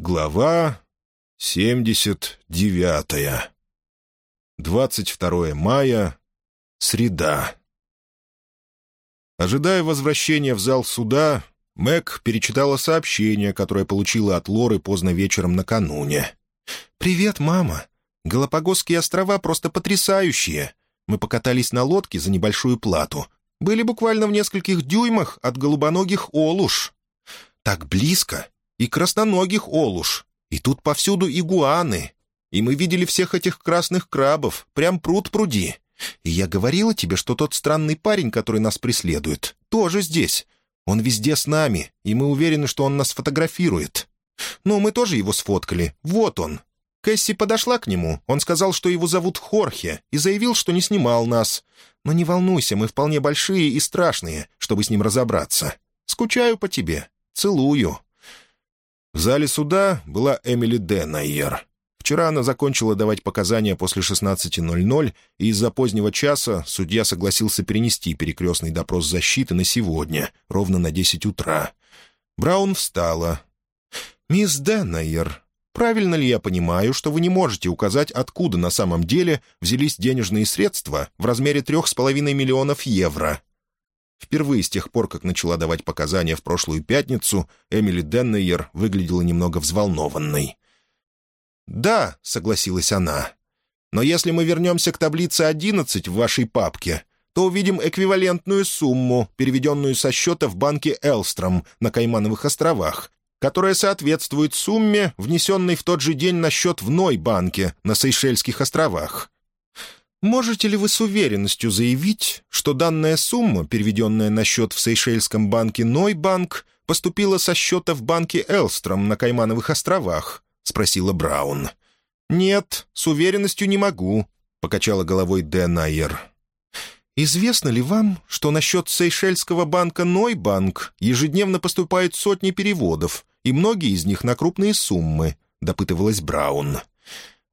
Глава 79. 22 мая. Среда. Ожидая возвращения в зал суда, Мэг перечитала сообщение, которое получила от Лоры поздно вечером накануне. «Привет, мама. Галапагосские острова просто потрясающие. Мы покатались на лодке за небольшую плату. Были буквально в нескольких дюймах от голубоногих олуш. Так близко, и красноногих олуш, и тут повсюду игуаны. И мы видели всех этих красных крабов, прям пруд пруди. И я говорила тебе, что тот странный парень, который нас преследует, тоже здесь. Он везде с нами, и мы уверены, что он нас фотографирует. Ну, мы тоже его сфоткали. Вот он. Кэсси подошла к нему. Он сказал, что его зовут Хорхе, и заявил, что не снимал нас. Но не волнуйся, мы вполне большие и страшные, чтобы с ним разобраться. Скучаю по тебе. Целую. В зале суда была Эмили Денайер. Вчера она закончила давать показания после 16.00, и из-за позднего часа судья согласился перенести перекрестный допрос защиты на сегодня, ровно на 10 утра. Браун встала. «Мисс Денайер, правильно ли я понимаю, что вы не можете указать, откуда на самом деле взялись денежные средства в размере трех с половиной миллионов евро?» Впервые с тех пор, как начала давать показания в прошлую пятницу, Эмили Деннейер выглядела немного взволнованной. «Да», — согласилась она. «Но если мы вернемся к таблице 11 в вашей папке, то увидим эквивалентную сумму, переведенную со счета в банке «Элстром» на Каймановых островах, которая соответствует сумме, внесенной в тот же день на счет в Ной-банке на Сейшельских островах. Можете ли вы с уверенностью заявить, что данная сумма, переведенная на счет в Сейшельском банке Нойбанк, поступила со счета в банке Элстром на Каймановых островах?» — спросила Браун. «Нет, с уверенностью не могу», — покачала головой Дэ Найер. «Известно ли вам, что на счет Сейшельского банка Нойбанк ежедневно поступают сотни переводов, и многие из них на крупные суммы?» — допытывалась Браун.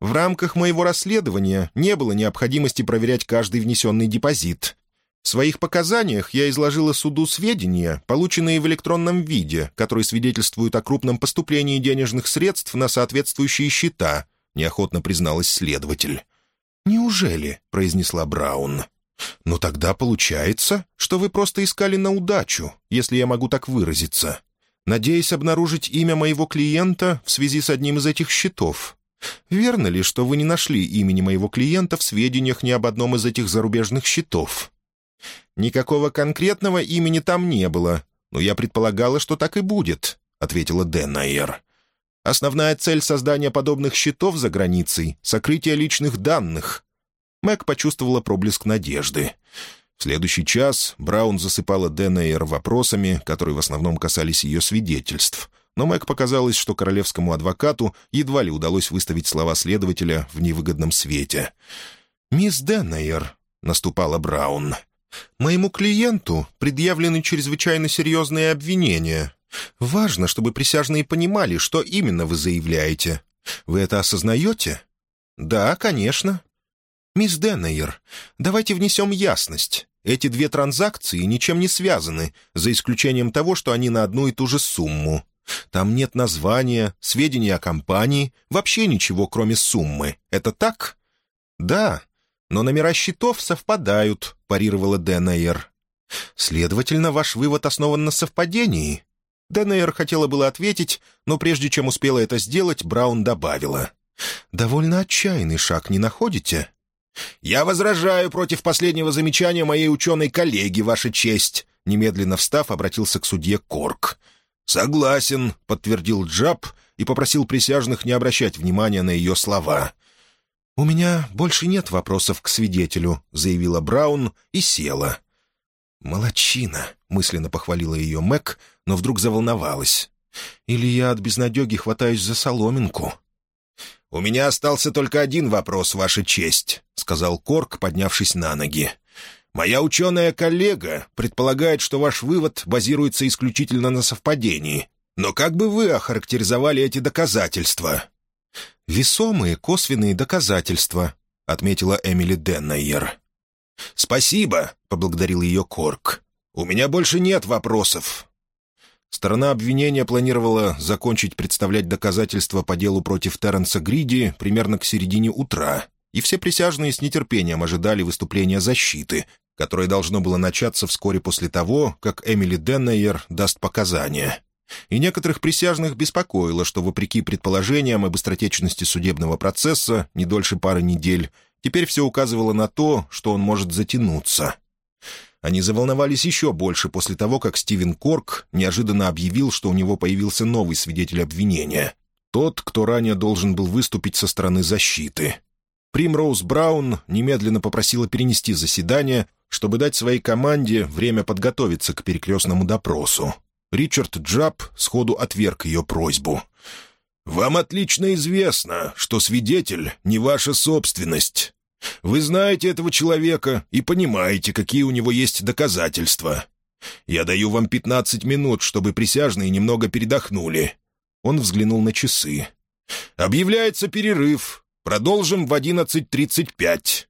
В рамках моего расследования не было необходимости проверять каждый внесенный депозит. В своих показаниях я изложила суду сведения, полученные в электронном виде, которые свидетельствуют о крупном поступлении денежных средств на соответствующие счета, неохотно призналась следователь. «Неужели?» — произнесла Браун. «Ну тогда получается, что вы просто искали на удачу, если я могу так выразиться, надеясь обнаружить имя моего клиента в связи с одним из этих счетов. Верно ли, что вы не нашли имени моего клиента в сведениях ни об одном из этих зарубежных счетов? Никакого конкретного имени там не было, но я предполагала, что так и будет, ответила Денайер. Основная цель создания подобных счетов за границей — сокрытие личных данных. Мэг почувствовала проблеск надежды. В следующий час Браун засыпала Денайер вопросами, которые в основном касались ее свидетельств — но Мэг показалось, что королевскому адвокату едва ли удалось выставить слова следователя в невыгодном свете. «Мисс Деннейер», — наступала Браун, — «моему клиенту предъявлены чрезвычайно серьезные обвинения. Важно, чтобы присяжные понимали, что именно вы заявляете. Вы это осознаете?» «Да, конечно». «Мисс Деннейер, давайте внесем ясность. Эти две транзакции ничем не связаны, за исключением того, что они на одну и ту же сумму. Там нет названия, сведений о компании, вообще ничего, кроме суммы. Это так? Да, но номера счетов совпадают, парировала Денейр. Следовательно, ваш вывод основан на совпадении. Денейр хотела было ответить, но прежде чем успела это сделать, Браун добавила. «Довольно отчаянный шаг, не находите?» «Я возражаю против последнего замечания моей ученой коллеги, Ваша честь», немедленно встав, обратился к судье Корк. «Согласен», — подтвердил Джаб и попросил присяжных не обращать внимания на ее слова. «У меня больше нет вопросов к свидетелю», — заявила Браун и села. «Молодчина», — мысленно похвалила ее Мэг, но вдруг заволновалась. «Или я от безнадеги хватаюсь за соломинку?» «У меня остался только один вопрос, Ваша честь», — сказал Корк, поднявшись на ноги. Моя ученая-коллега предполагает, что ваш вывод базируется исключительно на совпадении. Но как бы вы охарактеризовали эти доказательства?» «Весомые косвенные доказательства», — отметила Эмили Деннайер. «Спасибо», — поблагодарил ее Корк. «У меня больше нет вопросов». Сторона обвинения планировала закончить представлять доказательства по делу против Терренса Гриди примерно к середине утра, и все присяжные с нетерпением ожидали выступления защиты, которое должно было начаться вскоре после того, как Эмили Деннейер даст показания. И некоторых присяжных беспокоило, что, вопреки предположениям об быстротечности судебного процесса, не дольше пары недель, теперь все указывало на то, что он может затянуться. Они заволновались еще больше после того, как Стивен Корк неожиданно объявил, что у него появился новый свидетель обвинения. Тот, кто ранее должен был выступить со стороны защиты. Примроуз Браун немедленно попросила перенести заседание, чтобы дать своей команде время подготовиться к перекрестному допросу. Ричард Джаб сходу отверг ее просьбу. «Вам отлично известно, что свидетель не ваша собственность. Вы знаете этого человека и понимаете, какие у него есть доказательства. Я даю вам пятнадцать минут, чтобы присяжные немного передохнули». Он взглянул на часы. «Объявляется перерыв. Продолжим в одиннадцать тридцать пять».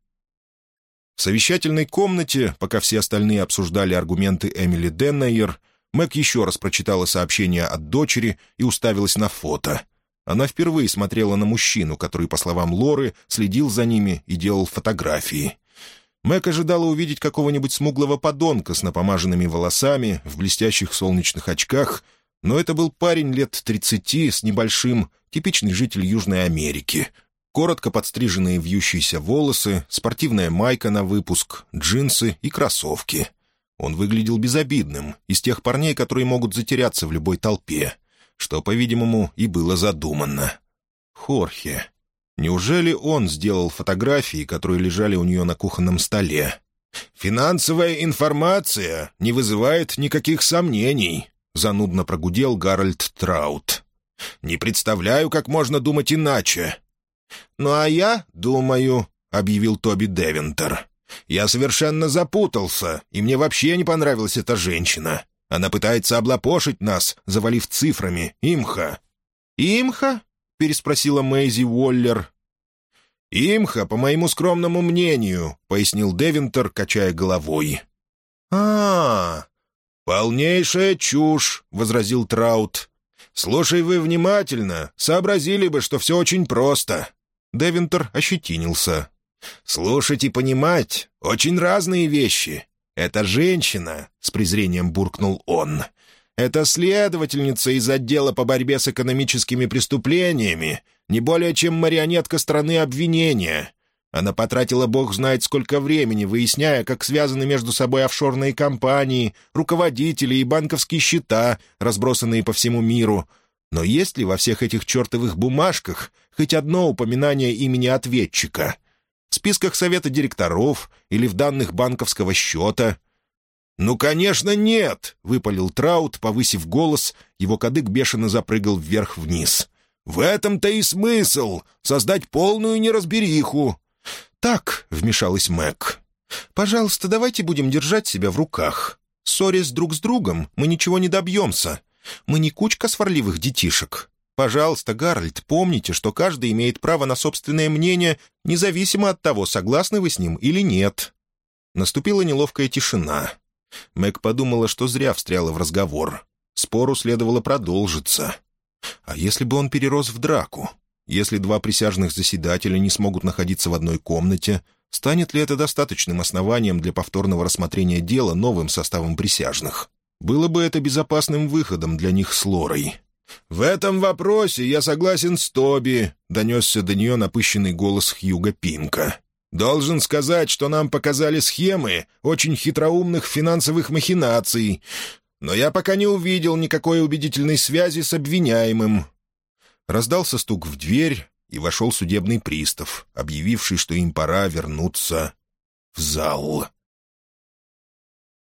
В совещательной комнате, пока все остальные обсуждали аргументы Эмили Деннайер, Мэг еще раз прочитала сообщение от дочери и уставилась на фото — она впервые смотрела на мужчину, который, по словам Лоры, следил за ними и делал фотографии. Мэг ожидала увидеть какого-нибудь смуглого подонка с напомаженными волосами, в блестящих солнечных очках, но это был парень лет тридцати с небольшим, типичный житель Южной Америки. Коротко подстриженные вьющиеся волосы, спортивная майка на выпуск, джинсы и кроссовки. Он выглядел безобидным, из тех парней, которые могут затеряться в любой толпе что, по-видимому, и было задумано. Хорхе. Неужели он сделал фотографии, которые лежали у нее на кухонном столе? «Финансовая информация не вызывает никаких сомнений», — занудно прогудел Гарольд Траут. «Не представляю, как можно думать иначе». «Ну а я думаю», — объявил Тоби Девинтер. «Я совершенно запутался, и мне вообще не понравилась эта женщина. Она пытается облапошить нас, завалив цифрами. Имха». «Имха?» — переспросила Мэйзи Уоллер. «Имха, по моему скромному мнению», — пояснил Девинтер, качая головой. а, -а, -а «Полнейшая чушь», — возразил Траут. «Слушай вы внимательно, сообразили бы, что все очень просто». Девинтер ощетинился. «Слушать и понимать — очень разные вещи. «Это женщина», — с презрением буркнул он. «Это следовательница из отдела по борьбе с экономическими преступлениями, не более чем марионетка страны обвинения. Она потратила бог знает сколько времени, выясняя, как связаны между собой офшорные компании, руководители и банковские счета, разбросанные по всему миру. Но есть ли во всех этих чертовых бумажках хоть одно упоминание имени ответчика?» В списках совета директоров или в данных банковского счета?» «Ну, конечно, нет!» — выпалил Траут, повысив голос, его кадык бешено запрыгал вверх-вниз. «В этом-то и смысл — создать полную неразбериху!» «Так», — вмешалась Мэг, — «пожалуйста, давайте будем держать себя в руках. Ссорясь друг с другом, мы ничего не добьемся. Мы не кучка сварливых детишек. Пожалуйста, Гарольд, помните, что каждый имеет право на собственное мнение, независимо от того, согласны вы с ним или нет». Наступила неловкая тишина. Мэг подумала, что зря встряла в разговор. Спору следовало продолжиться. А если бы он перерос в драку? Если два присяжных заседателя не смогут находиться в одной комнате, станет ли это достаточным основанием для повторного рассмотрения дела новым составом присяжных? Было бы это безопасным выходом для них с Лорой. «В этом вопросе я согласен с Тоби», — донесся до нее напыщенный голос Хьюга Пинка. «Должен сказать, что нам показали схемы очень хитроумных финансовых махинаций, но я пока не увидел никакой убедительной связи с обвиняемым». Раздался стук в дверь, и вошел судебный пристав, объявивший, что им пора вернуться в зал.